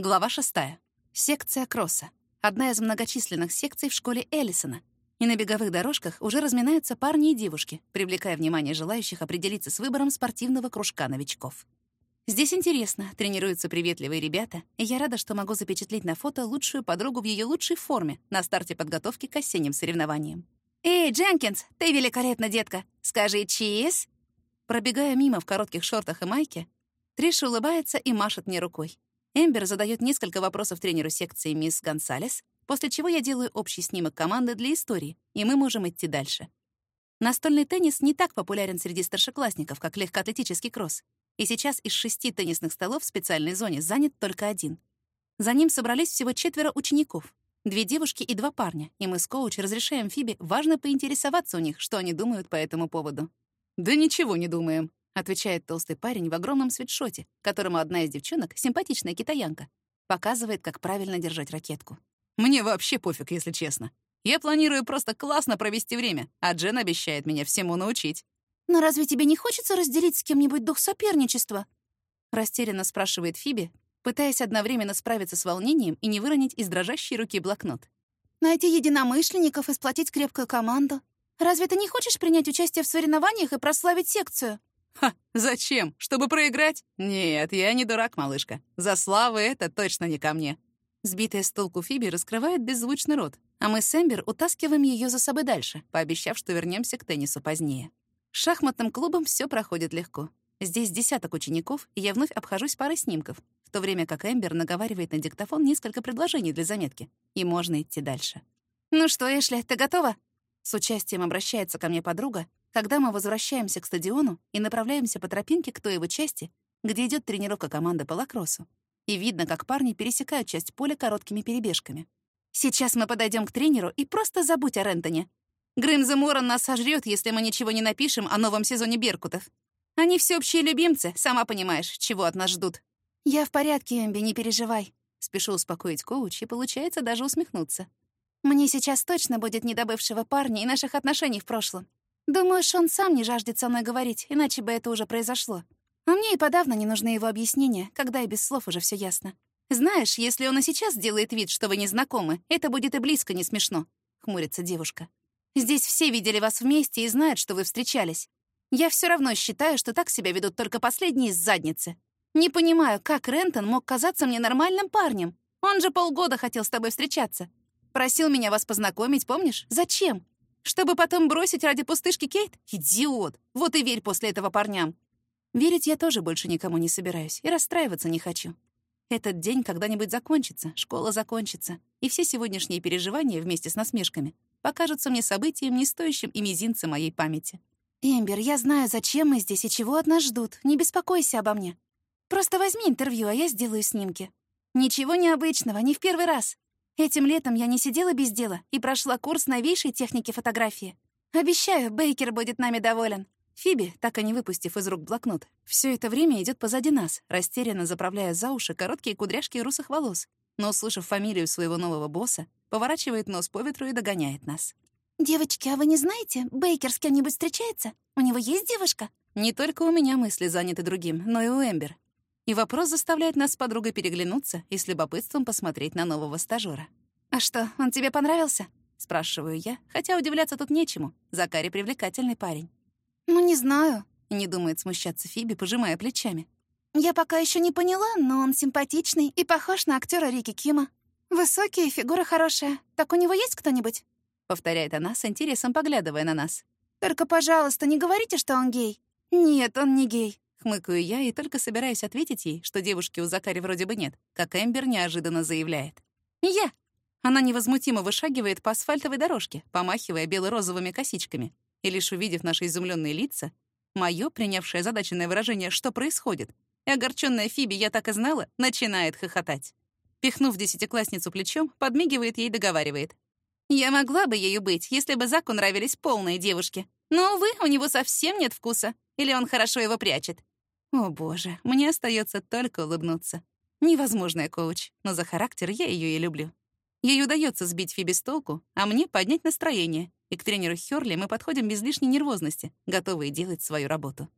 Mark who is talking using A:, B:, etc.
A: Глава 6. Секция кросса. Одна из многочисленных секций в школе Эллисона. И на беговых дорожках уже разминаются парни и девушки, привлекая внимание желающих определиться с выбором спортивного кружка новичков. Здесь интересно, тренируются приветливые ребята, и я рада, что могу запечатлеть на фото лучшую подругу в ее лучшей форме на старте подготовки к осенним соревнованиям. «Эй, Дженкинс, ты великолепна, детка! Скажи чиз!» Пробегая мимо в коротких шортах и майке, Триша улыбается и машет мне рукой. Эмбер задает несколько вопросов тренеру секции мисс Гонсалес, после чего я делаю общий снимок команды для истории, и мы можем идти дальше. Настольный теннис не так популярен среди старшеклассников, как легкоатлетический кросс, и сейчас из шести теннисных столов в специальной зоне занят только один. За ним собрались всего четверо учеников, две девушки и два парня, и мы с коуч разрешаем Фиби важно поинтересоваться у них, что они думают по этому поводу. «Да ничего не думаем», — отвечает толстый парень в огромном свитшоте, которому одна из девчонок, симпатичная китаянка, показывает, как правильно держать ракетку. «Мне вообще пофиг, если честно. Я планирую просто классно провести время, а Джен обещает меня всему научить».
B: «Но разве тебе не хочется разделить с кем-нибудь дух соперничества?»
A: Растерянно спрашивает Фиби, пытаясь одновременно справиться с волнением и не выронить из дрожащей руки блокнот.
B: «Найти единомышленников и сплотить крепкую команду. Разве ты не хочешь принять участие в соревнованиях и прославить секцию?»
A: «Ха, зачем? Чтобы проиграть? Нет, я не дурак, малышка. За славы это точно не ко мне». Сбитая с толку Фиби раскрывает беззвучный рот, а мы с Эмбер утаскиваем ее за собой дальше, пообещав, что вернемся к теннису позднее. Шахматным клубом все проходит легко. Здесь десяток учеников, и я вновь обхожусь парой снимков, в то время как Эмбер наговаривает на диктофон несколько предложений для заметки, и можно идти дальше.
B: «Ну что, Эшли, ты готова?»
A: С участием обращается ко мне подруга, когда мы возвращаемся к стадиону и направляемся по тропинке к той его части, где идет тренировка команды по лакроссу. И видно, как парни пересекают часть поля короткими перебежками. «Сейчас мы подойдем к тренеру и просто забудь о Рентоне. Грымза Моран нас сожрет, если мы ничего не напишем о новом сезоне Беркутов. Они всеобщие любимцы, сама понимаешь, чего от нас ждут».
B: «Я в порядке, Эмби, не переживай».
A: Спешу успокоить коуч, и получается даже усмехнуться.
B: «Мне сейчас точно будет не до бывшего парня и наших отношений в прошлом. Думаю, Шон сам не жаждет со мной говорить, иначе бы это уже произошло. А мне и подавно не нужны его объяснения, когда и без слов уже все ясно.
A: Знаешь, если он и сейчас делает вид, что вы не знакомы, это будет и близко не смешно», — хмурится девушка. Здесь все видели вас вместе и знают, что вы встречались. Я все равно считаю, что так себя ведут только последние из задницы. Не понимаю, как Рентон мог казаться мне нормальным парнем. Он же полгода хотел с тобой встречаться. Просил меня вас познакомить, помнишь? Зачем? Чтобы потом бросить ради пустышки Кейт? Идиот! Вот и верь после этого парням. Верить я тоже больше никому не собираюсь и расстраиваться не хочу. Этот день когда-нибудь закончится, школа закончится, и все сегодняшние переживания вместе с насмешками покажутся мне событием, не стоящим и мизинца моей памяти.
B: «Эмбер, я знаю, зачем мы здесь и чего от нас ждут. Не беспокойся обо мне. Просто возьми интервью, а я сделаю снимки. Ничего необычного, не в первый раз. Этим летом я не сидела без дела и прошла курс новейшей техники фотографии. Обещаю, Бейкер будет нами доволен».
A: Фиби, так и не выпустив из рук блокнот, все это время идет позади нас, растерянно заправляя за уши короткие кудряшки русых волос, но, услышав фамилию своего нового босса, поворачивает нос по ветру и догоняет нас.
B: «Девочки, а вы не знаете, Бейкер с кем-нибудь встречается? У него есть девушка?»
A: Не только у меня мысли заняты другим, но и у Эмбер. И вопрос заставляет нас с подругой переглянуться и с любопытством посмотреть на нового стажёра.
B: «А что, он тебе понравился?»
A: — спрашиваю я, хотя удивляться тут нечему. Закари привлекательный парень.
B: «Ну, не знаю», —
A: не думает смущаться Фиби, пожимая плечами.
B: «Я пока еще не поняла, но он симпатичный и похож на актера Рики Кима. Высокий, фигура хорошая. Так у него есть кто-нибудь?»
A: Повторяет она с интересом, поглядывая на нас.
B: «Только, пожалуйста, не говорите, что он гей».
A: «Нет, он не гей», — хмыкаю я и только собираюсь ответить ей, что девушки у Закари вроде бы нет, как Эмбер неожиданно заявляет. «Я!» Она невозмутимо вышагивает по асфальтовой дорожке, помахивая бело-розовыми косичками. И лишь увидев наши изумленные лица, мое, принявшее задаченное выражение «что происходит?», и огорченная Фиби, я так и знала, начинает хохотать. Пихнув десятиклассницу плечом, подмигивает ей и договаривает. «Я могла бы ею быть, если бы Заку нравились полные девушки. Но, увы, у него совсем нет вкуса. Или он хорошо его прячет». О, боже, мне остается только улыбнуться. Невозможная коуч, но за характер я ее и люблю. Ей удается сбить Фиби с толку, а мне поднять настроение. И к тренеру Хёрли мы подходим без лишней нервозности, готовые делать свою работу.